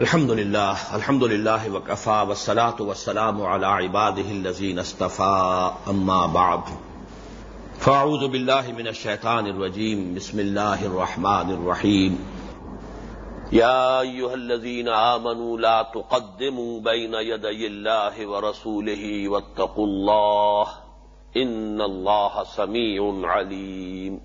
الحمد لله الحمد لله وكفى والصلاة والسلام على عباده الذين اصطفى أما بعد. فأعوذ بالله من الشيطان الرجيم بسم الله الرحمن الرحيم يا أيها الذين آمنوا لا تقدموا بين يدي الله ورسوله واتقوا الله إن الله سميع عليم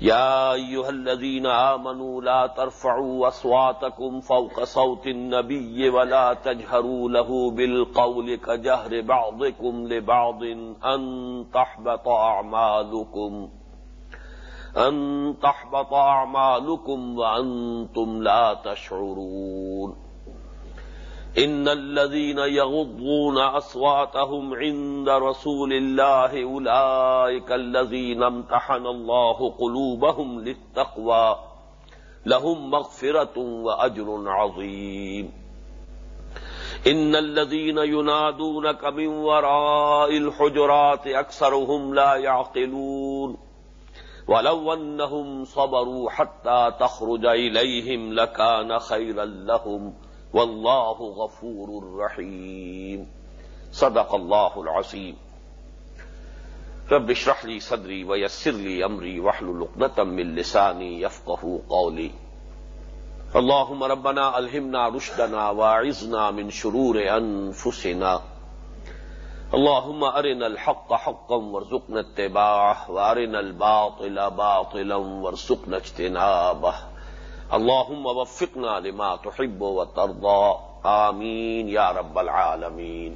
يا أيها الذين آمنوا لا ترفعوا أصواتكم فوق صوت النبي ولا تجهروا له بالقول كجهر بعضكم لبعض أن تحبط أعمالكم أن تحبط أعمالكم وأنتم لا تشعرون ان الذين يغضون اصواتهم عند رسول الله اولئك الذين امتحن الله قلوبهم للتقوى لهم مغفرة واجر عظيم. ان الذين ينادونك من وراء الحجرات اكثرهم لا يعقلون. ولو انهم صبروا حتى تخرج اليهم لكان خيرا لهم. واللہ غفور الرحیم. صدق اللہ العظیم. رب اشرح لي صدری ويسر لي امری واحلل عقدة من لسانی يفقهوا قولی. اللهم ربنا الهمنا رشدنا واعذنا من شرور انفسنا. اللهم ارنا الحق حقا وارزقنا اتباعه وارنا الباطل باطلا وارزقنا اجتنابه. اللهم وفقنا لما تحب وترضى آمین یا رب العالمین.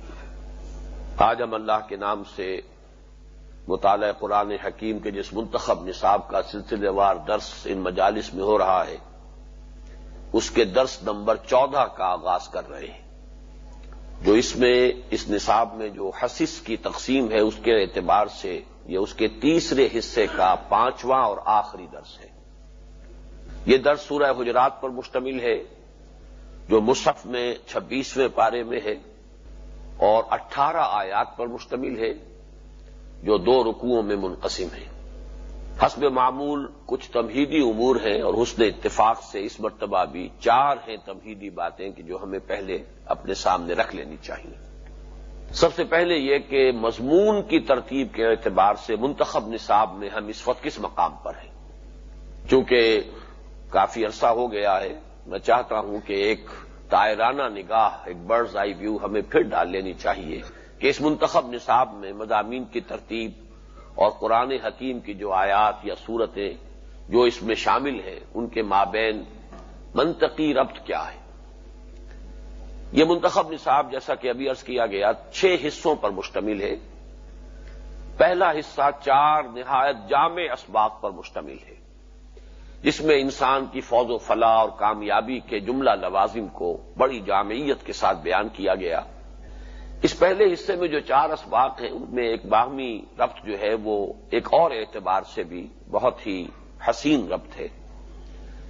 آج ہم اللہ کے نام سے مطالعہ قرآن حکیم کے جس منتخب نصاب کا سلسلے وار درس ان مجالس میں ہو رہا ہے، اس کے درس نمبر چودہ کا آغاز کر رہے ہیں۔ جو اس میں، اس نصاب میں جو حسس کی تقسیم ہے، اس کے اعتبار سے یہ اس کے تیسرے حصے کا پانچواں اور آخری درس ہے۔ یہ درس سورہ حجرات پر مشتمل ہے، جو مصحف میں چھبیسویں پارے میں ہے اور اٹھارہ آیات پر مشتمل ہے، جو دو رکوعوں میں منقسم ہے حسب معمول کچھ تمہیدی امور ہیں اور حسن اتفاق سے اس مرتبہ بھی چار ہیں تمہیدی باتیں کہ جو ہمیں پہلے اپنے سامنے رکھ لینی چاہیے۔ سب سے پہلے یہ کہ مضمون کی ترتیب کے اعتبار سے منتخب نصاب میں ہم اس وقت کس مقام پر ہیں؟ چونکہ کافی عرصہ ہو گیا ہے۔ میں چاہتا ہوں کہ ایک تائرانہ نگاہ، ایک برڈز آئی ویو ہمیں پھر ڈال لینی چاہیے کہ اس منتخب نصاب میں مضامین کی ترتیب اور قرآن حکیم کی جو آیات یا صورتیں جو اس میں شامل ہیں، ان کے مابین منطقی ربط کیا ہے۔ یہ منتخب نصاب جیسا کہ ابھی عرض کیا گیا، چھ حصوں پر مشتمل ہے۔ پہلا حصہ چار نہایت جامع اسباق پر مشتمل ہے۔ جس میں انسان کی فوج و فلاح اور کامیابی کے جملہ لوازم کو بڑی جامعیت کے ساتھ بیان کیا گیا۔ اس پہلے حصے میں جو چار اسباق ہیں، ان میں ایک باہمی ربط جو ہے، وہ ایک اور اعتبار سے بھی بہت ہی حسین ربط ہے۔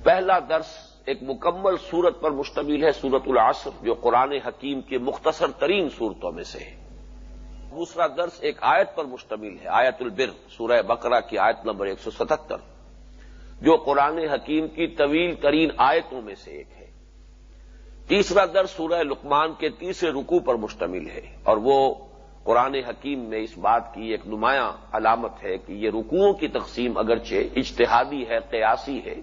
پہلا درس ایک مکمل صورت پر مشتمل ہے سورت العصر، جو قرآن حکیم کے مختصر ترین صورتوں میں سے ہے۔ دوسرا درس ایک آیت پر مشتمل ہے، آیت البر، سورہ بقرہ کی آیت نمبر ایک سو ستہتر جو قرآن حکیم کی طویل ترین آیتوں میں سے ایک ہے۔ تیسرا در سورہ لقمان کے تیسرے رکو پر مشتمل ہے اور وہ قرآن حکیم میں اس بات کی ایک نمایاں علامت ہے کہ یہ رکوؤں کی تقسیم اگرچہ اجتہادی ہے، قیاسی ہے،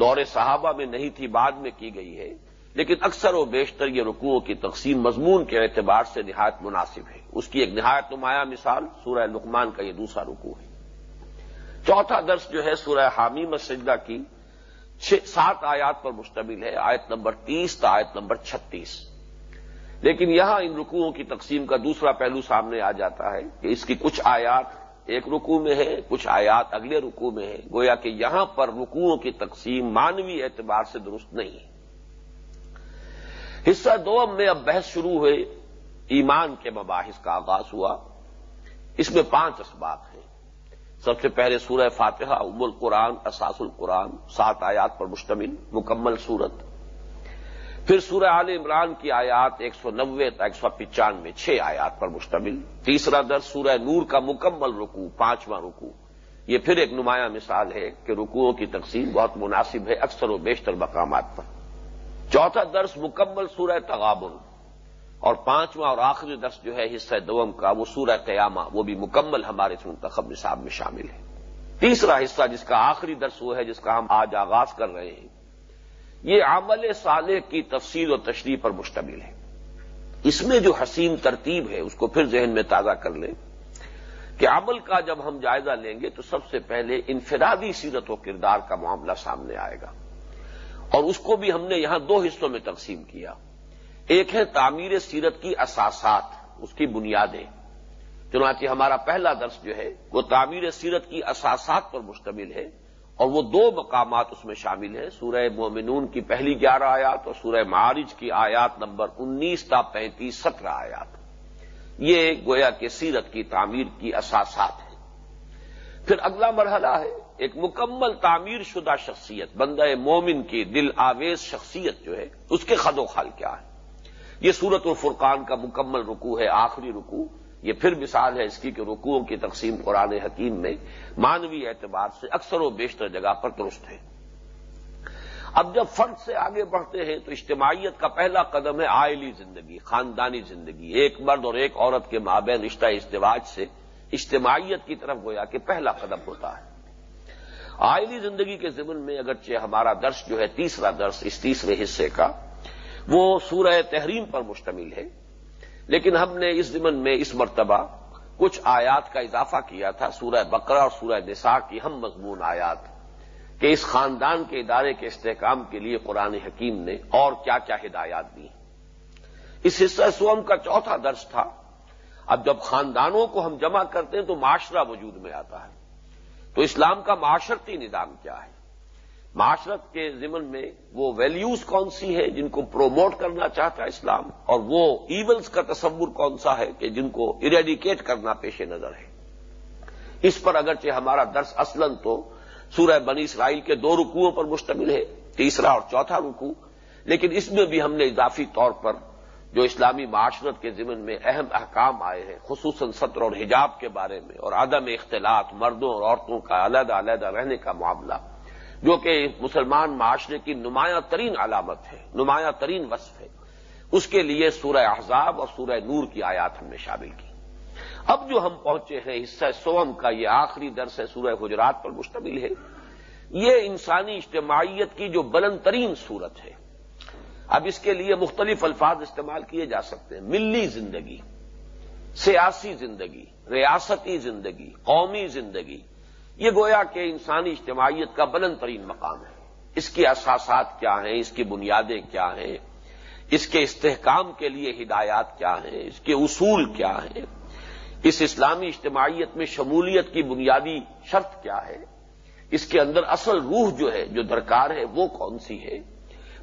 دور صحابہ میں نہیں تھی، بعد میں کی گئی ہے، لیکن اکثر و بیشتر یہ رکوؤں کی تقسیم مضمون کے اعتبار سے نہایت مناسب ہے۔ اس کی ایک نہایت نمایاں مثال سورہ لقمان کا یہ دوسرا رکوع ہے۔ چوتھا درس جو ہے سورہ حامی مسجدہ کی سات آیات پر مشتمل ہے، آیت نمبر تیس تا آیت نمبر چھتیس۔ لیکن یہاں ان رکوعوں کی تقسیم کا دوسرا پہلو سامنے آ جاتا ہے کہ اس کی کچھ آیات ایک رکوع میں ہے کچھ آیات اگلے رکوع میں ہے گویا کہ یہاں پر رکوعوں کی تقسیم مانوی اعتبار سے درست نہیں ہے۔ حصہ دو میں اب بحث شروع ہوئے، ایمان کے مباحث کا آغاز ہوا۔ اس میں پانچ اسباب ہیں۔ سب سے پہلے سورہ فاتحہ ام القرآن، اساس القرآن، سات آیات پر مشتمل، مکمل سورت۔ پھر سورہ عال عمران کی آیات ایک سو نوے تا ایک سو پچانوے، چھ آیات پر مشتمل۔ تیسرا درس سورہ نور کا مکمل رکوع، پانچواں رکوع۔ یہ پھر ایک نمایاں مثال ہے کہ رکوعوں کی تقسیم بہت مناسب ہے اکثر و بیشتر مقامات پر۔ چوتھا درس مکمل سورہ تغابن۔ اور پانچواں اور آخری درس جو ہے حصہ دوم کا، وہ سورہ قیامہ، وہ بھی مکمل ہمارے منتخب نصاب میں شامل ہے۔ تیسرا حصہ جس کا آخری درس وہ ہے، جس کا ہم آج آغاز کر رہے ہیں، یہ عمل صالح کی تفصیل و تشریح پر مشتمل ہے۔ اس میں جو حسین ترتیب ہے، اس کو پھر ذہن میں تازہ کر لیں کہ عمل کا جب ہم جائزہ لیں گے تو سب سے پہلے انفرادی سیرت و کردار کا معاملہ سامنے آئے گا۔ اور اس کو بھی ہم نے یہاں دو حصوں میں تقسیم کیا۔ ایک ہے تعمیر سیرت کی اساسات، اس کی بنیادیں۔ چنانچہ ہمارا پہلا درس جو ہے، وہ تعمیر سیرت کی اساسات پر مشتمل ہے اور وہ دو مقامات اس میں شامل ہیں۔ سورہ مومنون کی پہلی گیارہ آیات اور سورہ معارج کی آیات نمبر انیس تا پینتیس سترہ آیات۔ یہ گویا کہ سیرت کی تعمیر کی اساسات ہیں۔ پھر اگلا مرحلہ ہے، ایک مکمل تعمیر شدہ شخصیت، بندہ مومن کی دل آویز شخصیت جو ہے، اس کے خد و خال کیا ہے؟ یہ سورت الفرقان کا مکمل رکوع ہے، آخری رکوع۔ یہ پھر مثال ہے اس کی کہ رکوعوں کی تقسیم قرآن حکیم میں مانوی اعتبار سے اکثر و بیشتر جگہ پر درست ہے۔ اب جب فرد سے آگے بڑھتے ہیں تو اجتماعیت کا پہلا قدم ہے آئلی زندگی، خاندانی زندگی۔ ایک مرد اور ایک عورت کے مابین رشتہ ازدواج سے اجتماعیت کی طرف گویا کہ پہلا قدم ہوتا ہے۔ آئلی زندگی کے ضمن میں اگرچہ ہمارا درس جو ہے تیسرا درس اس تیسرے حصے کا وہ سورہ تحریم پر مشتمل ہے۔ لیکن ہم نے اس ضمن میں اس مرتبہ کچھ آیات کا اضافہ کیا تھا، سورہ بقرہ اور سورہ نساء کی ہم مضمون آیات، کہ اس خاندان کے ادارے کے استحکام کے لیے قرآن حکیم نے اور کیا کیا ہدایات دی۔ اس حصہ سوم کا چوتھا درس تھا۔ اب جب خاندانوں کو ہم جمع کرتے ہیں تو معاشرہ وجود میں آتا ہے۔ تو اسلام کا معاشرتی نظام کیا ہے؟ معاشرت کے ضمن میں وہ ویلیوز کون سی ہے جن کو پروموٹ کرنا چاہتا ہے اسلام اور وہ ایونز کا تصور کون سا ہے کہ جن کو اریڈیکیٹ کرنا پیش نظر ہے؟ اس پر اگرچہ ہمارا درس اصلاً تو سورہ بنی اسرائیل کے دو رکوعوں پر مشتمل ہے، تیسرا اور چوتھا رکوع، لیکن اس میں بھی ہم نے اضافی طور پر جو اسلامی معاشرت کے ضمن میں اہم احکام آئے ہیں، خصوصاً سطر اور حجاب کے بارے میں اور عدم اختلاط مردوں اور عورتوں کا علیحدہ علیحدہ رہنے کا معاملہ جو کہ مسلمان معاشرے کی نمایاں ترین علامت ہے، نمایاں ترین وصف ہے۔ اس کے لیے سورہ احزاب اور سورہ نور کی آیات ہم نے شامل کی۔ اب جو ہم پہنچے ہیں، حصہ سوم کا یہ آخری درس ہے سورہ حجرات پر مشتمل ہے۔ یہ انسانی اجتماعیت کی جو بلند ترین صورت ہے۔ اب اس کے لیے مختلف الفاظ استعمال کیے جا سکتے ہیں۔ ملی زندگی، سیاسی زندگی، ریاستی زندگی، قومی زندگی۔ یہ گویا کہ انسانی اجتماعیت کا بلند ترین مقام ہے۔ اس کی اساسات کیا ہیں؟ اس کی بنیادیں کیا ہیں؟ اس کے استحکام کے لیے ہدایات کیا ہیں؟ اس کے اصول کیا ہیں؟ اس اسلامی اجتماعیت میں شمولیت کی بنیادی شرط کیا ہے؟ اس کے اندر اصل روح جو ہے، جو درکار ہے، وہ کون سی ہے؟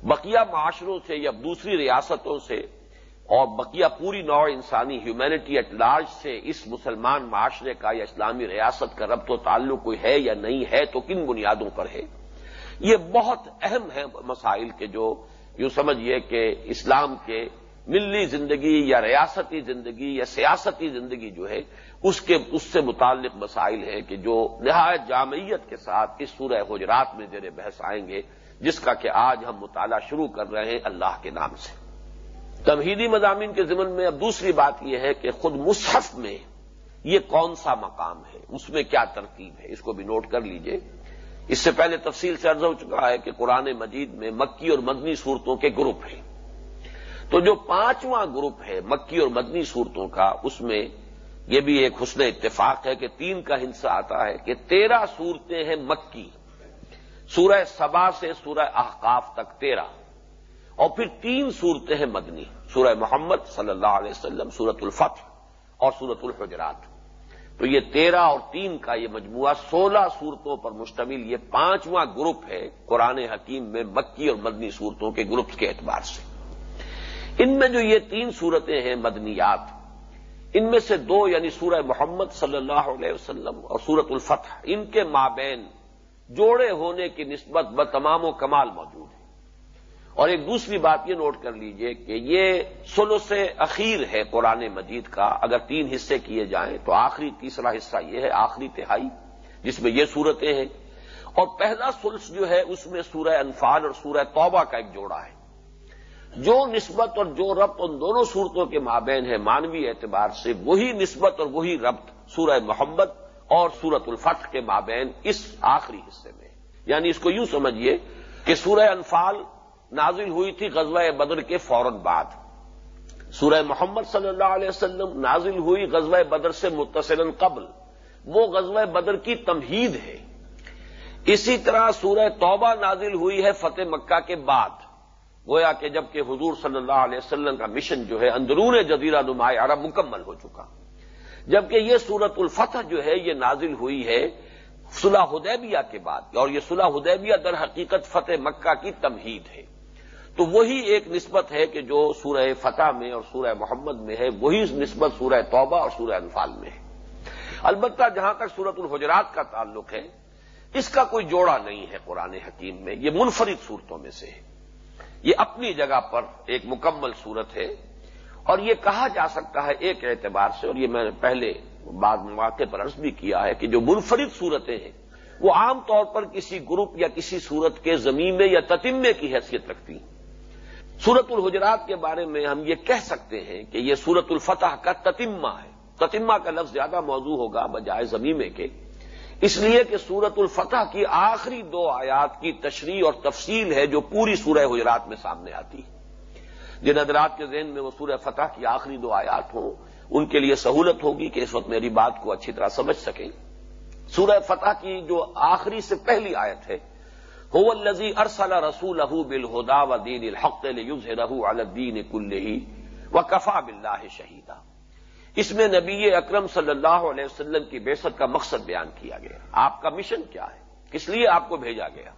بقیہ معاشروں سے یا دوسری ریاستوں سے اور بقیہ پوری نوع انسانی ہیومینٹی ایٹ لارج سے اس مسلمان معاشرے کا یا اسلامی ریاست کا ربط و تعلق کوئی ہے یا نہیں ہے تو کن بنیادوں پر ہے؟ یہ بہت اہم ہے مسائل کے جو یوں سمجھیے کہ اسلام کے ملی زندگی یا ریاستی زندگی یا سیاستی زندگی جو ہے، اس کے، اس سے متعلق مسائل ہیں کہ جو نہایت جامعیت کے ساتھ اس سورہ حجرات میں زیر بحث آئیں گے، جس کا کہ آج ہم مطالعہ شروع کر رہے ہیں اللہ کے نام سے۔ تمہیدی مضامین کے ضمن میں اب دوسری بات یہ ہے کہ خود مصحف میں یہ کون سا مقام ہے؟ اس میں کیا ترتیب ہے؟ اس کو بھی نوٹ کر لیجیے۔ اس سے پہلے تفصیل سے عرض ہو چکا ہے کہ قرآن مجید میں مکی اور مدنی صورتوں کے گروپ ہیں۔ تو جو پانچواں گروپ ہے مکی اور مدنی صورتوں کا، اس میں یہ بھی ایک حسن اتفاق ہے کہ تین کا ہنسا آتا ہے کہ تیرہ صورتیں ہیں مکی۔ سورہ سبا سے سورہ احقاف تک تیرہ۔ اور پھر تین صورتیں ہیں مدنی، سورہ محمد صلی اللہ علیہ وسلم، سورت الفتح اور سورت الحجرات۔ تو یہ تیرہ اور تین کا یہ مجموعہ سولہ صورتوں پر مشتمل یہ پانچواں گروپ ہے قرآن حکیم میں مکی اور مدنی صورتوں کے گروپ کے اعتبار سے۔ ان میں جو یہ تین صورتیں ہیں مدنیات، ان میں سے دو یعنی سورہ محمد صلی اللہ علیہ وسلم اور سورت الفتح، ان کے مابین جوڑے ہونے کی نسبت بتمام و کمال موجود ہے۔ اور ایک دوسری بات یہ نوٹ کر لیجیے کہ یہ سلو سے اخیر ہے قرآن مجید کا، اگر تین حصے کیے جائیں تو آخری تیسرا حصہ یہ ہے، آخری تہائی، جس میں یہ صورتیں ہیں۔ اور پہلا سلس جو ہے اس میں سورہ انفال اور سورہ توبہ کا ایک جوڑا ہے۔ جو نسبت اور جو ربط ان دونوں صورتوں کے مابین ہے، مانوی اعتبار سے وہی نسبت اور وہی ربط سورہ محمد اور سورت الفتح کے مابین اس آخری حصے میں یعنی اس کو یوں سمجھیے کہ سورہ انفال نازل ہوئی تھی غزوہ بدر کے فوراً بعد۔ سورہ محمد صلی اللہ علیہ وسلم نازل ہوئی غزوہ بدر سے متصل قبل۔ وہ غزوہ بدر کی تمہید ہے۔ اسی طرح سورہ توبہ نازل ہوئی ہے فتح مکہ کے بعد۔ گویا کہ جبکہ حضور صلی اللہ علیہ وسلم کا مشن جو ہے اندرون جزیرہ نمایاں عرب مکمل ہو چکا۔ جبکہ یہ سورت الفتح جو ہے یہ نازل ہوئی ہے صلح حدیبیہ کے بعد۔ اور یہ صلح حدیبیہ در حقیقت فتح مکہ کی تمہید ہے۔ تو وہی ایک نسبت ہے کہ جو سورہ فتح میں اور سورہ محمد میں ہے، وہی نسبت سورہ توبہ اور سورہ انفال میں ہے۔ البتہ جہاں تک سورت الحجرات کا تعلق ہے، اس کا کوئی جوڑا نہیں ہے قرآن حکیم میں، یہ منفرد صورتوں میں سے ہے۔ یہ اپنی جگہ پر ایک مکمل صورت ہے اور یہ کہا جا سکتا ہے ایک اعتبار سے، اور یہ میں نے پہلے بعد مواقع پر عرض بھی کیا ہے کہ جو منفرد صورتیں ہیں، وہ عام طور پر کسی گروپ یا کسی صورت کے زمین یا تتمے کی حیثیت رکھتی ہیں۔ سورت الحجرات کے بارے میں ہم یہ کہہ سکتے ہیں کہ یہ سورت الفتح کا تتمہ ہے۔ تتمہ کا لفظ زیادہ موضوع ہوگا بجائے زمینے کے۔ اس لیے کہ سورت الفتح کی آخری دو آیات کی تشریح اور تفصیل ہے جو پوری سورہ حجرات میں سامنے آتی ہے۔ جن حضرات کے ذہن میں وہ سورہ فتح کی آخری دو آیات ہوں، ان کے لیے سہولت ہوگی کہ اس وقت میری بات کو اچھی طرح سمجھ سکیں۔ سورہ فتح کی جو آخری سے پہلی آیت ہے ہو الزی ارسل رسول بالهدى ودين و دین الحق ليظهره على الدین کل و کفا شهيدا. شہیدہ اس میں نبی اکرم صلی اللہ علیہ وسلم کی بیست کا مقصد بیان کیا گیا. آپ کا مشن کیا ہے؟ کس لیے آپ کو بھیجا گیا؟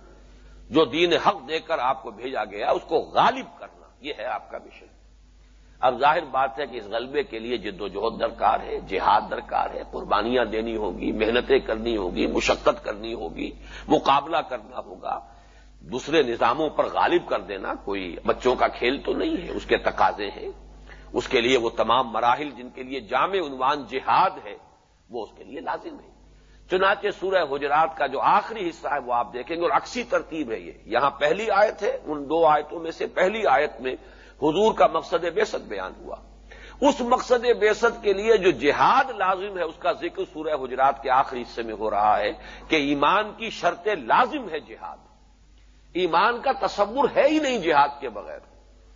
جو دین حق دے کر آپ کو بھیجا گیا، اس کو غالب کرنا، یہ ہے آپ کا مشن اب ظاہر بات ہے کہ اس غلبے کے لیے جد و جہد درکار ہے، جہاد درکار ہے، قربانیاں دینی ہوگی محنتیں کرنی ہوگی مشقت کرنی ہوگی، مقابلہ کرنا ہوگا۔ دوسرے نظاموں پر غالب کر دینا کوئی بچوں کا کھیل تو نہیں ہے، اس کے تقاضے ہیں۔ اس کے لیے وہ تمام مراحل جن کے لیے جامع عنوان جہاد ہے، وہ اس کے لیے لازم ہے چنانچہ سورہ حجرات کا جو آخری حصہ ہے، وہ آپ دیکھیں گے اور اکسی ترتیب ہے یہ۔ یہاں پہلی آیت ہے، ان دو آیتوں میں سے پہلی آیت میں حضور کا مقصد بیست بیان ہوا۔ اس مقصد بیست کے لیے جو جہاد لازم ہے، اس کا ذکر سورہ حجرات کے آخری حصے میں ہو رہا ہے کہ ایمان کی شرط لازم ہے جہاد۔ ایمان کا تصور ہے ہی نہیں جہاد کے بغیر۔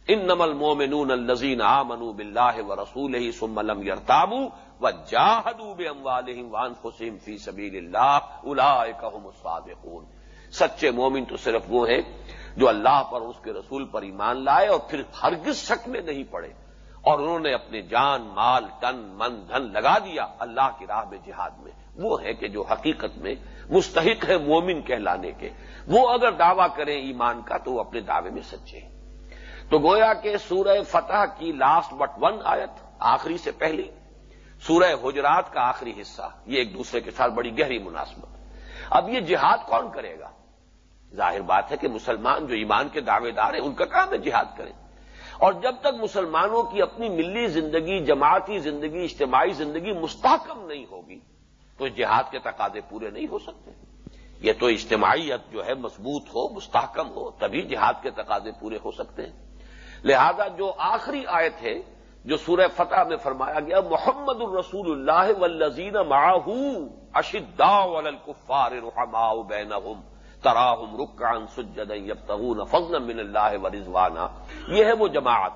ان نمل مومنون الزین آ منو بلّہ و رسول ہی سملم یرتابو و جاہدو بے وان حسین فی سبیل اللہ الاحم سچے مومن تو صرف وہ ہیں جو اللہ پر اس کے رسول پر ایمان لائے اور پھر ہرگز شک میں نہیں پڑے اور انہوں نے اپنے جان، مال، تن، من، دھن لگا دیا اللہ کی راہ میں جہاد میں۔ وہ ہے کہ جو حقیقت میں مستحق ہے مومن کہلانے کے۔ وہ اگر دعویٰ کریں ایمان کا تو وہ اپنے دعوے میں سچے ہیں۔ تو گویا کہ سورہ فتح کی لاسٹ بٹ ون آیت، آخری سے پہلی، سورہ حجرات کا آخری حصہ، یہ ایک دوسرے کے ساتھ بڑی گہری مناسبت۔ اب یہ جہاد کون کرے گا؟ ظاہر بات ہے کہ مسلمان جو ایمان کے دعوے دار ہیں، ان کا کام ہے جہاد کریں۔ اور جب تک مسلمانوں کی اپنی ملی زندگی، جماعتی زندگی، اجتماعی زندگی مستحکم نہیں ہوگی، تو جہاد کے تقاضے پورے نہیں ہو سکتے۔ یہ تو اجتماعیت جو ہے مضبوط ہو، مستحکم ہو، تبھی جہاد کے تقاضے پورے ہو سکتے ہیں۔ لہذا جو آخری آیت ہے، جو سورہ فتح میں فرمایا گیا، محمد الرسول اللہ والذین معاہ اشدا والکفار رحماء بینہم تراہم رکعن سجدا یبتغون فضلا من اللہ ورضوانا یہ ہے وہ جماعت۔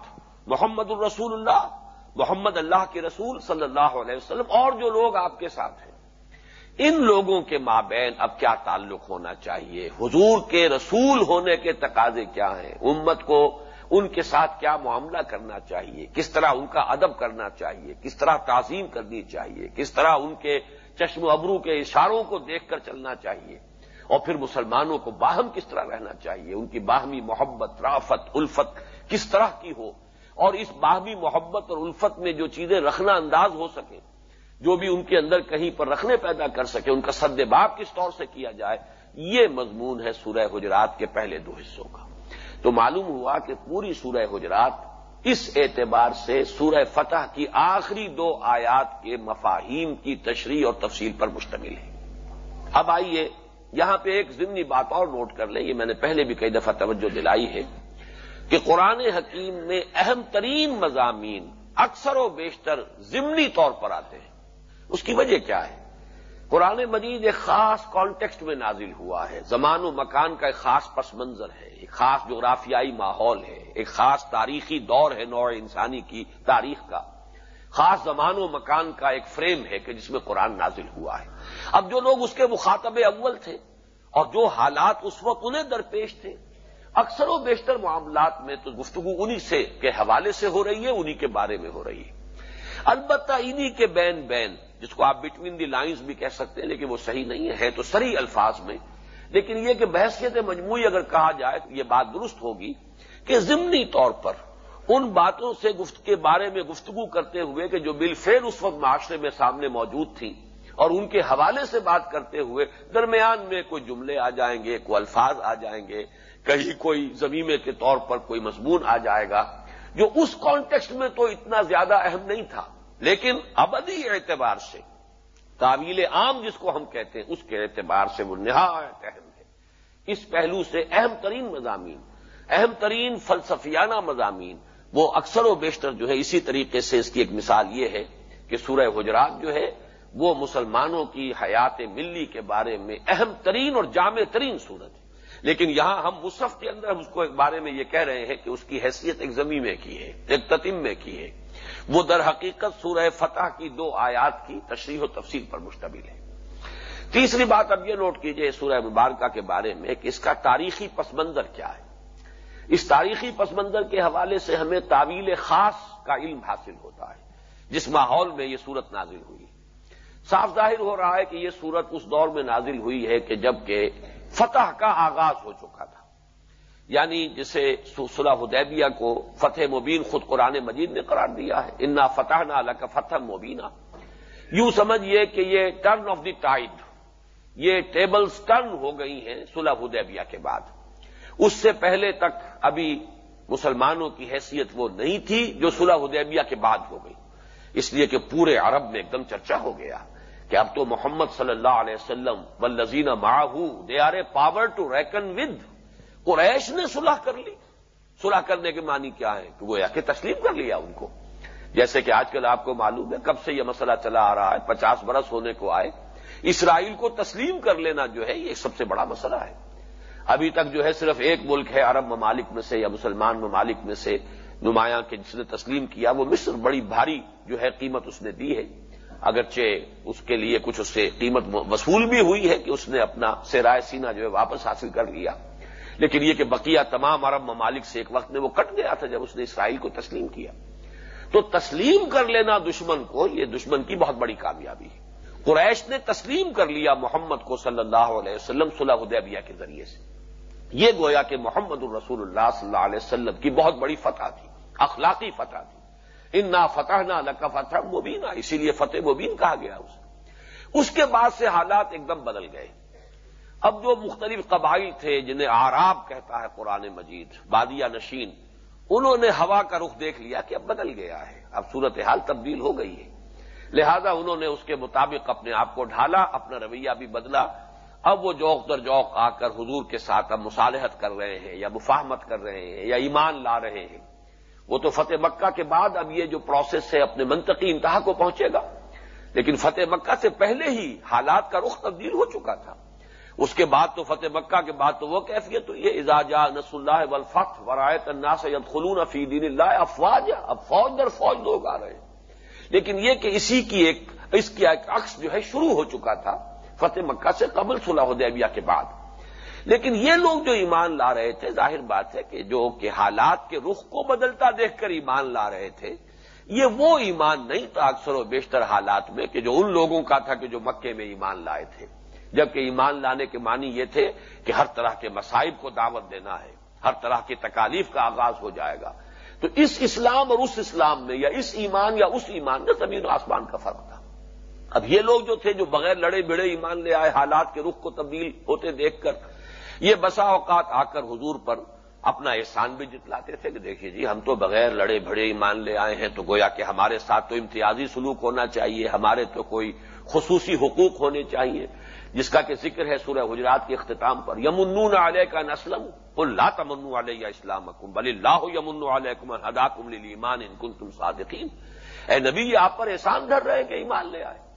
محمد الرسول اللہ محمد اللہ کے رسول صلی اللہ علیہ وسلم اور جو لوگ آپ کے ساتھ ہیں۔ ان لوگوں کے مابین اب کیا تعلق ہونا چاہیے؟ حضور کے رسول ہونے کے تقاضے کیا ہیں؟ امت کو ان کے ساتھ کیا معاملہ کرنا چاہیے؟ کس طرح ان کا ادب کرنا چاہیے؟ کس طرح تعظیم کرنی چاہیے؟ کس طرح ان کے چشم ابرو کے اشاروں کو دیکھ کر چلنا چاہیے؟ اور پھر مسلمانوں کو باہم کس طرح رہنا چاہیے؟ ان کی باہمی محبت، رافت، الفت کس طرح کی ہو؟ اور اس باہمی محبت اور الفت میں جو چیزیں رکھنا انداز ہو سکے جو بھی ان کے اندر کہیں پر رکھنے پیدا کر سکے ان کا سد باب کس طور سے کیا جائے، یہ مضمون ہے سورہ حجرات کے پہلے دو حصوں کا۔ تو معلوم ہوا کہ پوری سورہ حجرات اس اعتبار سے سورہ فتح کی آخری دو آیات کے مفاہیم کی تشریح اور تفصیل پر مشتمل ہے۔ اب آئیے یہاں پہ ایک ضمنی بات اور نوٹ کر لیں، یہ میں نے پہلے بھی کئی دفعہ توجہ دلائی ہے کہ قرآن حکیم میں اہم ترین مضامین اکثر و بیشتر ضمنی طور پر آتے ہیں۔ اس کی وجہ کیا ہے؟ قرآن مجید ایک خاص کانٹیکسٹ میں نازل ہوا ہے۔ زمان و مکان کا ایک خاص پس منظر ہے، ایک خاص جغرافیائی ماحول ہے، ایک خاص تاریخی دور ہے نوع انسانی کی تاریخ کا۔ خاص زمان و مکان کا ایک فریم ہے کہ جس میں قرآن نازل ہوا ہے۔ اب جو لوگ اس کے مخاطب اول تھے اور جو حالات اس وقت انہیں درپیش تھے، اکثر و بیشتر معاملات میں تو گفتگو انہی سے کے حوالے سے ہو رہی ہے، انہی کے بارے میں ہو رہی ہے۔ البتہ انہی کے بین بین، جس کو آپ بٹوین دی لائنز بھی کہہ سکتے ہیں، لیکن وہ صحیح نہیں ہے تو سری الفاظ میں۔ لیکن یہ کہ بحثیت مجموعی اگر کہا جائے تو یہ بات درست ہوگی کہ ضمنی طور پر ان باتوں سے گفت، کے بارے میں گفتگو کرتے ہوئے کہ جو بل اس وقت معاشرے میں سامنے موجود تھیں اور ان کے حوالے سے بات کرتے ہوئے درمیان میں کوئی جملے آ جائیں گے، کوئی الفاظ آ جائیں گے، کہیں کوئی زمینے کے طور پر کوئی مضمون آ جائے گا، جو اس کانٹیکسٹ میں تو اتنا زیادہ اہم نہیں تھا، لیکن ابدی اعتبار سے، تعویل عام جس کو ہم کہتے ہیں، اس کے اعتبار سے وہ نہایت اہم ہے۔ اس پہلو سے اہم ترین مضامین، اہم ترین فلسفیانہ مضامین وہ اکثر و بیشتر جو ہے اسی طریقے سے اس کی ایک مثال یہ ہے کہ سورہ حجرات جو ہے وہ مسلمانوں کی حیات ملی کے بارے میں اہم ترین اور جامع ترین صورت ہے۔ لیکن یہاں ہم مصحف کے اندر ہم اس کو ایک بارے میں یہ کہہ رہے ہیں کہ اس کی حیثیت ایک زمین میں کی ہے، ایک تتیم میں کی ہے۔ وہ در حقیقت سورہ فتح کی دو آیات کی تشریح و تفصیل پر مشتمل ہے۔ تیسری بات اب یہ نوٹ کیجیے سورہ مبارکہ کے بارے میں کہ اس کا تاریخی پس منظر کیا ہے۔ اس تاریخی پس منظر کے حوالے سے ہمیں تعویل خاص کا علم حاصل ہوتا ہے، جس ماحول میں یہ صورت نازل ہوئی۔ صاف ظاہر ہو رہا ہے کہ یہ صورت اس دور میں نازل ہوئی ہے کہ جبکہ فتح کا آغاز ہو چکا تھا۔ یعنی جسے صلح حدیبیہ کو فتح مبین خود قرآن مجید نے قرار دیا ہے۔ انا فتح نہ الگ فتح مبینہ یوں سمجھیے کہ یہ ٹرن آف دی ٹائڈ یہ ٹیبلز ٹرن ہو گئی ہیں صلح حدیبیہ کے بعد۔ اس سے پہلے تک ابھی مسلمانوں کی حیثیت وہ نہیں تھی جو صلح حدیبیہ کے بعد ہو گئی۔ اس لیے کہ پورے عرب میں ایک دم چرچا ہو گیا کہ اب تو محمد صلی اللہ علیہ وسلم و ماہو they are a power to reckon with. Quraysh نے صلح کر لی۔ صلح کرنے کے معنی کیا ہے؟ کہ وہ یا کہ تسلیم کر لیا ان کو۔ جیسے کہ آج کل آپ کو معلوم ہے کب سے یہ مسئلہ چلا آ رہا ہے۔ پچاس برس ہونے کو آئے۔ اسرائیل کو تسلیم کر لینا جو ہے یہ سب سے بڑا مسئلہ ہے۔ ابھی تک جو ہے صرف ایک ملک ہے، عرب ممالک میں سے یا مسلمان ممالک میں سے نمایاں کہ جس نے تسلیم کیا، وہ مصر بڑی بھاری جو ہے قیمت اس نے دی ہے۔ اگرچہ اس کے لیے کچھ اس سے قیمت وصول بھی ہوئی ہے کہ اس نے اپنا سیرائے سینا جو ہے واپس حاصل کر لیا۔ لیکن یہ کہ بقیہ تمام عرب ممالک سے ایک وقت میں وہ کٹ گیا تھا جب اس نے اسرائیل کو تسلیم کیا۔ تو تسلیم کر لینا دشمن کو، یہ دشمن کی بہت بڑی کامیابی ہے۔ قریش نے تسلیم کر لیا محمد کو صلی اللہ علیہ وسلم صلح حدیبیہ کے ذریعے سے۔ یہ گویا کہ محمد الرسول اللہ صلی اللہ علیہ وسلم کی بہت بڑی فتح تھی، اخلاقی فتح تھی۔ ان نا فتح نہ لکا فتح مبینہ اسی لیے فتح مبین کہا گیا اسے اس کے بعد سے حالات ایک دم بدل گئے۔ اب جو مختلف قبائل تھے، جنہیں آراب کہتا ہے قرآن مجید بادیا نشین، انہوں نے ہوا کا رخ دیکھ لیا کہ اب بدل گیا ہے۔ اب صورتحال تبدیل ہو گئی ہے۔ لہذا انہوں نے اس کے مطابق اپنے آپ کو ڈھالا، اپنا رویہ بھی بدلا۔ اب وہ جوک در جوک آ کر حضور کے ساتھ اب مصالحت کر رہے ہیں یا مفاہمت کر رہے ہیں یا ایمان لا رہے ہیں، وہ تو فتح مکہ کے بعد اب یہ جو پروسیس ہے اپنے منطقی انتہا کو پہنچے گا۔ لیکن فتح مکہ سے پہلے ہی حالات کا رخ تبدیل ہو چکا تھا۔ اس کے بعد تو فتح مکہ کے بعد تو وہ کیفیت تو یہ اجاجا نس اللہ ولفت ورایت اللہ سید خلون فی دین اللہ افواج اب فوج در فوج لوگ آ رہے ہیں۔ لیکن یہ کہ اسی کی ایک، اس کی ایک عکس جو ہے شروع ہو چکا تھا۔ فتح مکہ سے قبل صلح حدیبیہ کے بعد۔ لیکن یہ لوگ جو ایمان لا رہے تھے، ظاہر بات ہے کہ جو کہ حالات کے رخ کو بدلتا دیکھ کر ایمان لا رہے تھے، یہ وہ ایمان نہیں تھا اکثر و بیشتر حالات میں کہ جو ان لوگوں کا تھا کہ جو مکے میں ایمان لائے تھے۔ جبکہ ایمان لانے کے معنی یہ تھے کہ ہر طرح کے مسائب کو دعوت دینا ہے، ہر طرح کی تکالیف کا آغاز ہو جائے گا۔ تو اس اسلام اور اس اسلام میں یا اس ایمان یا اس ایمان میں زمین و آسمان کا فرق تھا۔ اب یہ لوگ جو تھے جو بغیر لڑے بڑے ایمان لے آئے، حالات کے رخ کو تبدیل ہوتے دیکھ کر، یہ بسا اوقات آ کر حضور پر اپنا احسان بھی جتلاتے تھے کہ دیکھیے جی ہم تو بغیر لڑے بھڑے ایمان لے آئے ہیں تو گویا کہ ہمارے ساتھ تو امتیازی سلوک ہونا چاہیے، ہمارے تو کوئی خصوصی حقوق ہونے چاہیے، جس کا کہ ذکر ہے سورہ حجرات کے اختتام پر۔ یمنون علیہ کا نسلم اللہ تمن علیہ اسلام اکم بل اللہ یمن علیہ کمن ہدا کم ایمان ان کن تم صادقین۔ اے نبی یہ آپ پر احسان دھر رہے کہ ایمان لے آئے۔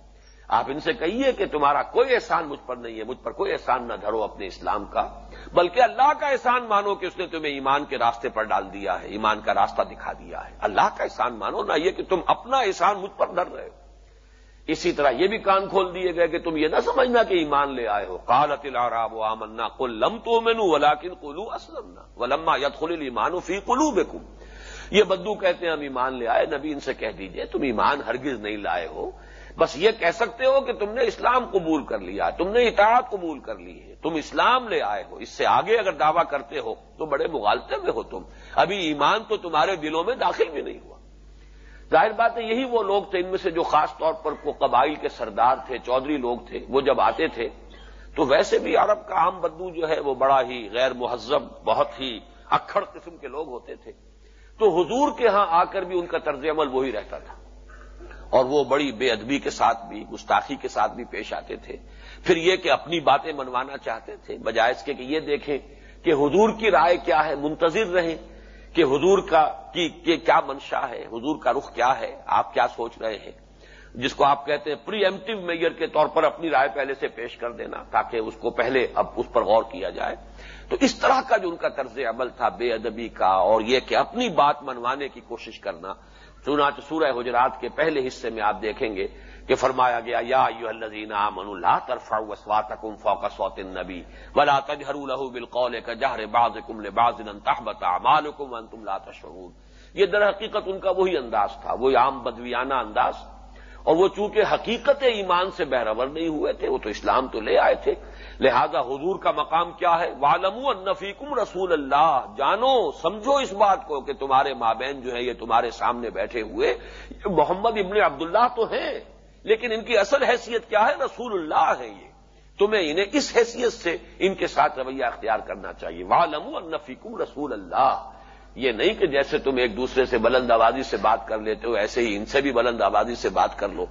آپ ان سے کہیے کہ تمہارا کوئی احسان مجھ پر نہیں ہے، مجھ پر کوئی احسان نہ دھرو اپنے اسلام کا، بلکہ اللہ کا احسان مانو کہ اس نے تمہیں ایمان کے راستے پر ڈال دیا ہے، ایمان کا راستہ دکھا دیا ہے۔ اللہ کا احسان مانو، نہ یہ کہ تم اپنا احسان مجھ پر دھر رہے ہو۔ اسی طرح یہ بھی کان کھول دیے گئے کہ تم یہ نہ سمجھنا کہ ایمان لے آئے ہو۔ قالت العراب آمنا، قل لم تو مینو ولاکن کلو اسلم ولما ید خل ایمان فی کلو یہ بدو کہتے ہیں ہم ایمان لے آئے، نبی ان سے کہہ دیجیے، تم ایمان ہرگز نہیں لائے ہو۔ بس یہ کہہ سکتے ہو کہ تم نے اسلام قبول کر لیا، تم نے اطاعت قبول کر لی ہے، تم اسلام لے آئے ہو، اس سے آگے اگر دعویٰ کرتے ہو تو بڑے مغالطے میں ہو تم۔ ابھی ایمان تو تمہارے دلوں میں داخل بھی نہیں ہوا۔ ظاہر بات ہے، یہی وہ لوگ تھے ان میں سے جو خاص طور پر وہ قبائل کے سردار تھے، چودھری لوگ تھے، وہ جب آتے تھے تو ویسے بھی عرب کا عام بدو جو ہے وہ بڑا ہی غیر مہذب، بہت ہی اکھڑ قسم کے لوگ ہوتے تھے۔ تو حضور کے ہاں آ کر بھی ان کا طرز عمل وہی رہتا تھا۔ اور وہ بڑی بے ادبی کے ساتھ بھی، گستاخی کے ساتھ بھی پیش آتے تھے۔ پھر یہ کہ اپنی باتیں منوانا چاہتے تھے، بجائے اس کے کہ یہ دیکھیں کہ حضور کی رائے کیا ہے، منتظر رہیں کہ حضور کا، کی کیا منشا ہے، حضور کا رخ کیا ہے، آپ کیا سوچ رہے ہیں۔ جس کو آپ کہتے ہیں پری ایمٹو میئر کے طور پر اپنی رائے پہلے سے پیش کر دینا تاکہ اس کو پہلے اب اس پر غور کیا جائے۔ تو اس طرح کا جو ان کا طرز عمل تھا، بے ادبی کا، اور یہ کہ اپنی بات منوانے کی کوشش کرنا چنانچہ سورہ حجرات کے پہلے حصے میں آپ دیکھیں گے کہ فرمایا گیا، یا ایو الذین آمنوا لا ترفعوا اصواتکم فوق صوت النبی ولا تجهروا له بالقول كجهر بعضكم لبعض ان تحبط اعمالكم وانتم لا تشعرون۔ یہ در حقیقت ان کا وہی انداز تھا، وہی عام بدویانہ انداز۔ اور وہ چونکہ حقیقت ایمان سے بہرور نہیں ہوئے تھے، وہ تو اسلام تو لے آئے تھے۔ لہذا حضور کا مقام کیا ہے؟ والم النفیکم رسول اللہ جانو، سمجھو اس بات کو کہ تمہارے مابین جو ہے یہ تمہارے سامنے بیٹھے ہوئے، محمد ابن عبداللہ تو ہیں، لیکن ان کی اصل حیثیت کیا ہے؟ رسول اللہ ہے یہ۔ تمہیں انہیں اس حیثیت سے ان کے ساتھ رویہ اختیار کرنا چاہیے۔ والم النفیکم رسول اللہ یہ نہیں کہ جیسے تم ایک دوسرے سے بلند آبادی سے بات کر لیتے ہو، ایسے ہی ان سے بھی بلند آبادی سے بات کر لو۔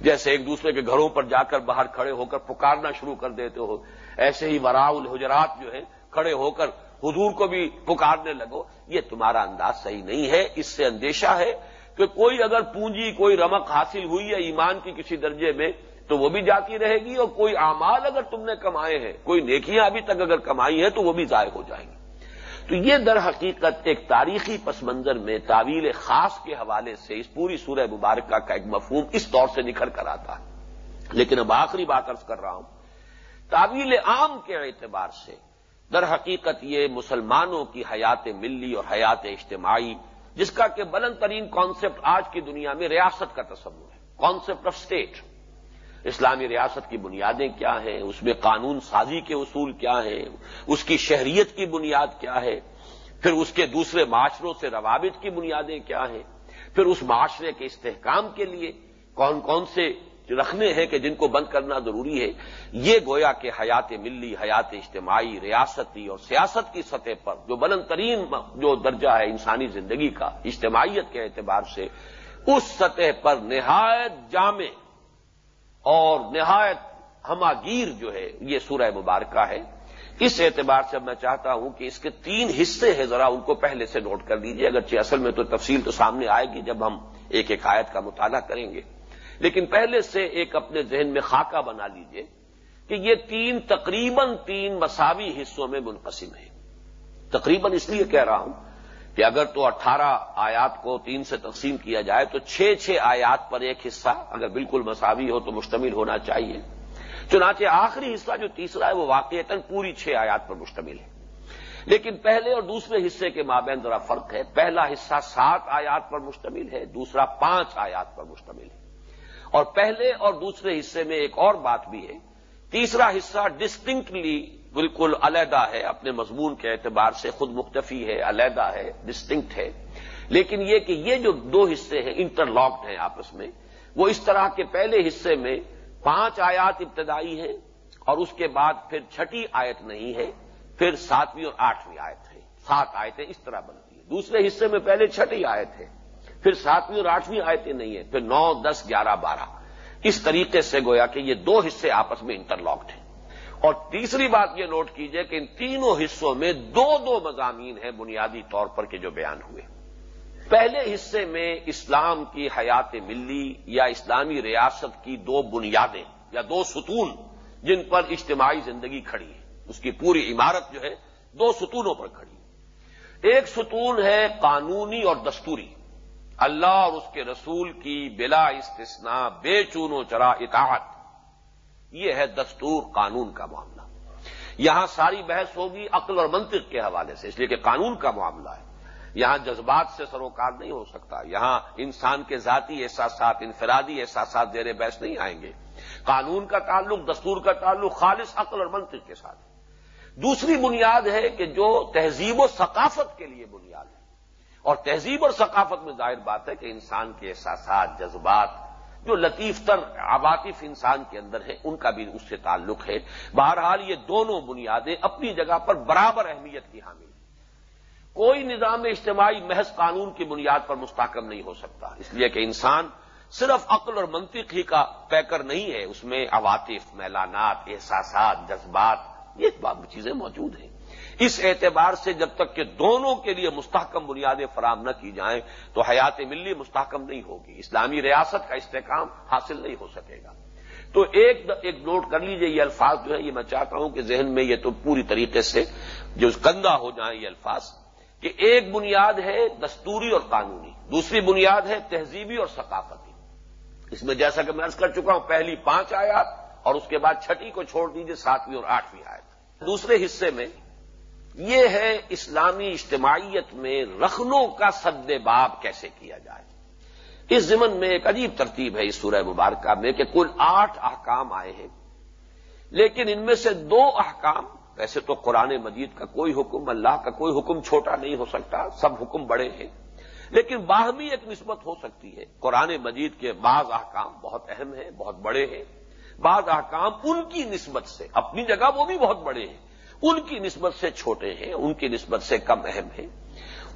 جیسے ایک دوسرے کے گھروں پر جا کر باہر کھڑے ہو کر پکارنا شروع کر دیتے ہو۔ ایسے ہی وراء الحجرات جو ہے کھڑے ہو کر حضور کو بھی پکارنے لگو۔ یہ تمہارا انداز صحیح نہیں ہے۔ اس سے اندیشہ ہے کہ کوئی اگر پونجی، کوئی رمق حاصل ہوئی ہے ایمان کی کسی درجے میں، تو وہ بھی جاتی رہے گی اور کوئی اعمال اگر تم نے کمائے ہیں، کوئی نیکیاں ابھی تک اگر کمائی ہیں، تو وہ بھی ضائع ہو جائیں گی۔ تو یہ در حقیقت ایک تاریخی پس منظر میں تعویل خاص کے حوالے سے اس پوری سورہ مبارکہ کا ایک مفہوم اس طور سے نکھر کر آتا ہے۔ لیکن اب آخری بات ارض کر رہا ہوں۔ تعویل عام کے اعتبار سے در حقیقت یہ مسلمانوں کی حیات ملی اور حیات اجتماعی، جس کا کہ بلند ترین کانسیپٹ آج کی دنیا میں ریاست کا تصور ہے۔ کانسیپٹ آف اسٹیٹ اسلامی ریاست کی بنیادیں کیا ہیں؟ اس میں قانون سازی کے اصول کیا ہیں؟ اس کی شہریت کی بنیاد کیا ہے؟ پھر اس کے دوسرے معاشروں سے روابط کی بنیادیں کیا ہیں؟ پھر اس معاشرے کے استحکام کے لیے کون کون سے رکھنے ہیں کہ جن کو بند کرنا ضروری ہے؟ یہ گویا کہ حیات ملی، حیات اجتماعی، ریاستی اور سیاست کی سطح پر جو بلند ترین جو درجہ ہے انسانی زندگی کا، اجتماعیت کے اعتبار سے، اس سطح پر نہایت جامع اور نہایت ہماگیر جو ہے، یہ سورہ مبارکہ ہے۔ اس اعتبار سے میں چاہتا ہوں کہ اس کے تین حصے ہیں، ذرا ان کو پہلے سے نوٹ کر دیجیے اگرچہ اصل میں تو تفصیل تو سامنے آئے گی جب ہم ایک ایک آیت کا مطالعہ کریں گے۔ لیکن پہلے سے ایک اپنے ذہن میں خاکہ بنا لیجیے کہ یہ تین، تقریباً تین مساوی حصوں میں منقسم ہے تقریباً اس لیے کہہ رہا ہوں کہ اگر تو اٹھارہ آیات کو تین سے تقسیم کیا جائے تو چھ چھ آیات پر ایک حصہ اگر بالکل مساوی ہو تو مشتمل ہونا چاہیے۔ چنانچہ آخری حصہ جو تیسرا ہے وہ واقع پوری چھ آیات پر مشتمل ہے۔ لیکن پہلے اور دوسرے حصے کے مابین ذرا فرق ہے۔ پہلا حصہ سات آیات پر مشتمل ہے، دوسرا پانچ آیات پر مشتمل ہے۔ اور پہلے اور دوسرے حصے میں ایک اور بات بھی ہے۔ تیسرا حصہ ڈسٹنکٹلی بالکل علیحدہ ہے، اپنے مضمون کے اعتبار سے خود مختفی ہے، علیحدہ ہے ڈسٹنکٹ ہے۔ لیکن یہ کہ یہ جو دو حصے ہیں انٹر لاکڈ ہیں آپس میں، وہ اس طرح کے پہلے حصے میں پانچ آیات ابتدائی ہیں اور اس کے بعد پھر چھٹی آیت نہیں ہے، پھر ساتویں اور آٹھویں آیت ہے سات آیتیں اس طرح بنتی ہیں۔ دوسرے حصے میں پہلے چھٹی آیت ہے، پھر ساتویں اور آٹھویں آیتیں نہیں ہیں، پھر نو، دس، گیارہ، بارہ۔ اس طریقے سے گویا کہ یہ دو حصے آپس میں انٹر لاکڈ ہیں۔ اور تیسری بات یہ نوٹ کیجیے کہ ان تینوں حصوں میں دو دو مضامین ہیں بنیادی طور پر کے جو بیان ہوئے۔ پہلے حصے میں اسلام کی حیات ملی یا اسلامی ریاست کی دو بنیادیں یا دو ستون جن پر اجتماعی زندگی کھڑی ہے۔ اس کی پوری عمارت جو ہے دو ستونوں پر کھڑی۔ ایک ستون ہے قانونی اور دستوری۔ اللہ اور اس کے رسول کی بلا استثناء، بے چون و چرا اطاعت۔ یہ ہے دستور قانون کا معاملہ۔ یہاں ساری بحث ہوگی عقل اور منطق کے حوالے سے، اس لیے کہ قانون کا معاملہ ہے۔ یہاں جذبات سے سروکار نہیں ہو سکتا۔ یہاں انسان کے ذاتی احساسات، انفرادی احساسات زیر بحث نہیں آئیں گے۔ قانون کا تعلق، دستور کا تعلق خالص عقل اور منطق کے ساتھ۔ دوسری بنیاد ہے کہ جو تہذیب و ثقافت کے لیے بنیاد ہے۔ اور تہذیب اور ثقافت میں ظاہر بات ہے کہ انسان کے احساسات، جذبات جو لطیف تر عواطف انسان کے اندر ہیں، ان کا بھی اس سے تعلق ہے۔ بہرحال یہ دونوں بنیادیں اپنی جگہ پر برابر اہمیت کی حامل ہیں۔ کوئی نظام اجتماعی محض قانون کی بنیاد پر مستحکم نہیں ہو سکتا۔ اس لیے کہ انسان صرف عقل اور منطق ہی کا پیکر نہیں ہے، اس میں عواطف، میلانات، احساسات، جذبات، یہ چیزیں موجود ہیں۔ اس اعتبار سے جب تک کہ دونوں کے لیے مستحکم بنیادیں فراہم نہ کی جائیں، تو حیات ملی مستحکم نہیں ہوگی۔ اسلامی ریاست کا استحکام حاصل نہیں ہو سکے گا۔ تو ایک ایک نوٹ کر لیجیے، یہ الفاظ جو ہے یہ میں چاہتا ہوں کہ ذہن میں یہ تو پوری طریقے سے جو کندہ ہو جائیں یہ الفاظ، کہ ایک بنیاد ہے دستوری اور قانونی، دوسری بنیاد ہے تہذیبی اور ثقافتی۔ اس میں جیسا کہ میں ارض کر چکا ہوں، پہلی پانچ آیات اور اس کے بعد چھٹی کو چھوڑ دیجیے ساتویں اور آٹھویں آیت۔ دوسرے حصے میں یہ ہے اسلامی اجتماعیت میں رخنوں کا سد باب کیسے کیا جائے۔ اس ضمن میں ایک عجیب ترتیب ہے اس سورہ مبارکہ میں کہ کل آٹھ احکام آئے ہیں۔ لیکن ان میں سے دو احکام، ویسے تو قرآن مجید کا کوئی حکم، اللہ کا کوئی حکم چھوٹا نہیں ہو سکتا، سب حکم بڑے ہیں۔ لیکن باہمی ایک نسبت ہو سکتی ہے۔ قرآن مجید کے بعض احکام بہت اہم ہیں، بہت بڑے ہیں۔ بعض احکام ان کی نسبت سے، اپنی جگہ وہ بھی بہت بڑے ہیں۔ ان کی نسبت سے چھوٹے ہیں، ان کی نسبت سے کم اہم ہیں۔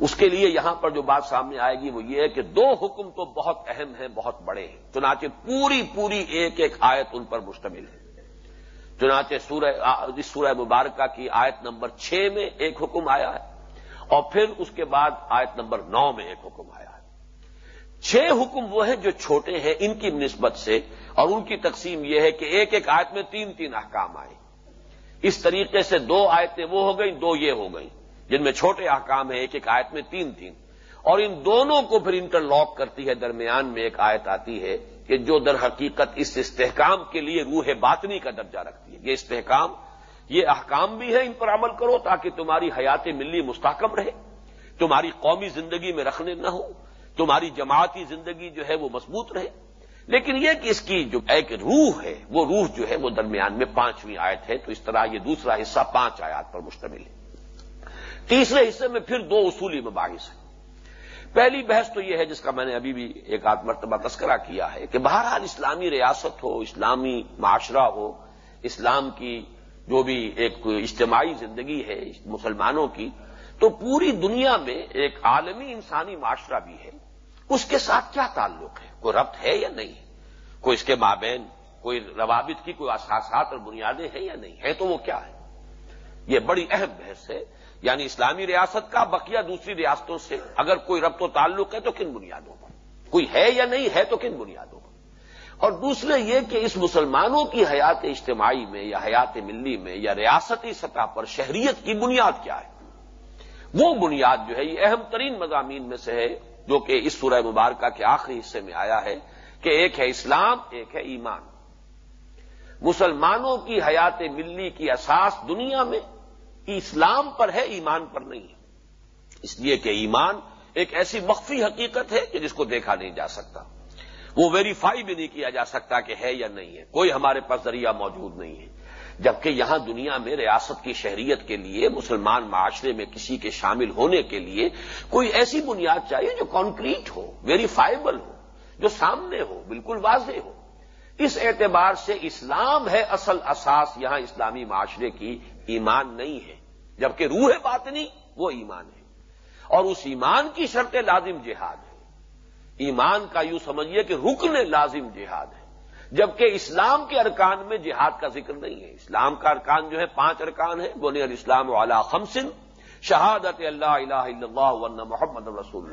اس کے لیے یہاں پر جو بات سامنے آئے گی وہ یہ ہے کہ دو حکم تو بہت اہم ہیں، بہت بڑے ہیں۔ چنانچہ پوری پوری ایک ایک آیت ان پر مشتمل ہے۔ چنانچہ سورہ، اس سورہ مبارکہ کی آیت نمبر چھ میں ایک حکم آیا ہے اور پھر اس کے بعد آیت نمبر نو میں ایک حکم آیا ہے۔ چھ حکم وہ ہیں جو چھوٹے ہیں ان کی نسبت سے اور ان کی تقسیم یہ ہے کہ ایک ایک آیت میں تین تین احکام آئے۔ اس طریقے سے دو آیتیں وہ ہو گئیں، دو یہ ہو گئیں، جن میں چھوٹے احکام ہیں، ایک ایک آیت میں تین تین۔ اور ان دونوں کو پھر انٹر لاک کرتی ہے، درمیان میں ایک آیت آتی ہے کہ جو در حقیقت اس استحکام کے لیے روح باطنی کا درجہ رکھتی ہے۔ یہ استحکام، یہ احکام بھی ہے ان پر عمل کرو تاکہ تمہاری حیات ملی مستحکم رہے۔ تمہاری قومی زندگی میں رکھنے نہ ہو، تمہاری جماعتی زندگی جو ہے وہ مضبوط رہے۔ لیکن یہ کہ اس کی جو ایک روح ہے، وہ روح جو ہے، وہ درمیان میں پانچویں آیت ہے، تو اس طرح یہ دوسرا حصہ پانچ آیات پر مشتمل ہے۔ تیسرے حصے میں پھر دو اصولی مباحث ہیں۔ پہلی بحث تو یہ ہے، جس کا میں نے ابھی بھی ایک آدھ مرتبہ تذکرہ کیا ہے، کہ بہرحال اسلامی ریاست ہو، اسلامی معاشرہ ہو، اسلام کی جو بھی ایک اجتماعی زندگی ہے مسلمانوں کی، تو پوری دنیا میں ایک عالمی انسانی معاشرہ بھی ہے۔ اس کے ساتھ کیا تعلق ہے؟ کوئی ربط ہے یا نہیں؟ کوئی اس کے مابین، کوئی روابط کی کوئی احساسات اور بنیادیں ہیں یا نہیں؟ ہے تو وہ کیا ہے یہ بڑی اہم بحث ہے۔ یعنی اسلامی ریاست کا بقیہ دوسری ریاستوں سے اگر کوئی ربط و تعلق ہے تو کن بنیادوں پر؟ کوئی ہے یا نہیں ہے تو کن بنیادوں پر؟ اور دوسرے یہ کہ اس مسلمانوں کی حیات اجتماعی میں یا حیات ملی میں یا ریاستی سطح پر شہریت کی بنیاد کیا ہے؟ وہ بنیاد جو ہے یہ اہم ترین مضامین میں سے ہے۔ جو کہ اس سورہ مبارکہ کے آخری حصے میں آیا ہے کہ ایک ہے اسلام، ایک ہے ایمان۔ مسلمانوں کی حیات ملی کی اساس دنیا میں اسلام پر ہے، ایمان پر نہیں ہے۔ اس لیے کہ ایمان ایک ایسی مخفی حقیقت ہے کہ جس کو دیکھا نہیں جا سکتا۔ وہ ویریفائی بھی نہیں کیا جا سکتا کہ ہے یا نہیں ہے۔ کوئی ہمارے پاس ذریعہ موجود نہیں ہے۔ جبکہ یہاں دنیا میں ریاست کی شہریت کے لیے، مسلمان معاشرے میں کسی کے شامل ہونے کے لیے کوئی ایسی بنیاد چاہیے جو کانکریٹ ہو ویریفائبل ہو، جو سامنے ہو، بالکل واضح ہو۔ اس اعتبار سے اسلام ہے اصل اساس یہاں اسلامی معاشرے کی ایمان نہیں ہے، جبکہ روح بات نہیں وہ ایمان ہے۔ اور اس ایمان کی شرط لازم جہاد ہے۔ ایمان کا یوں سمجھیے کہ رکن لازم جہاد ہے۔ جبکہ اسلام کے ارکان میں جہاد کا ذکر نہیں ہے۔ اسلام کا ارکان جو ہے پانچ ارکان ہے بولے الاسلام علی خمسن شہادت اللہ الہ الا اللہ ون محمد رسول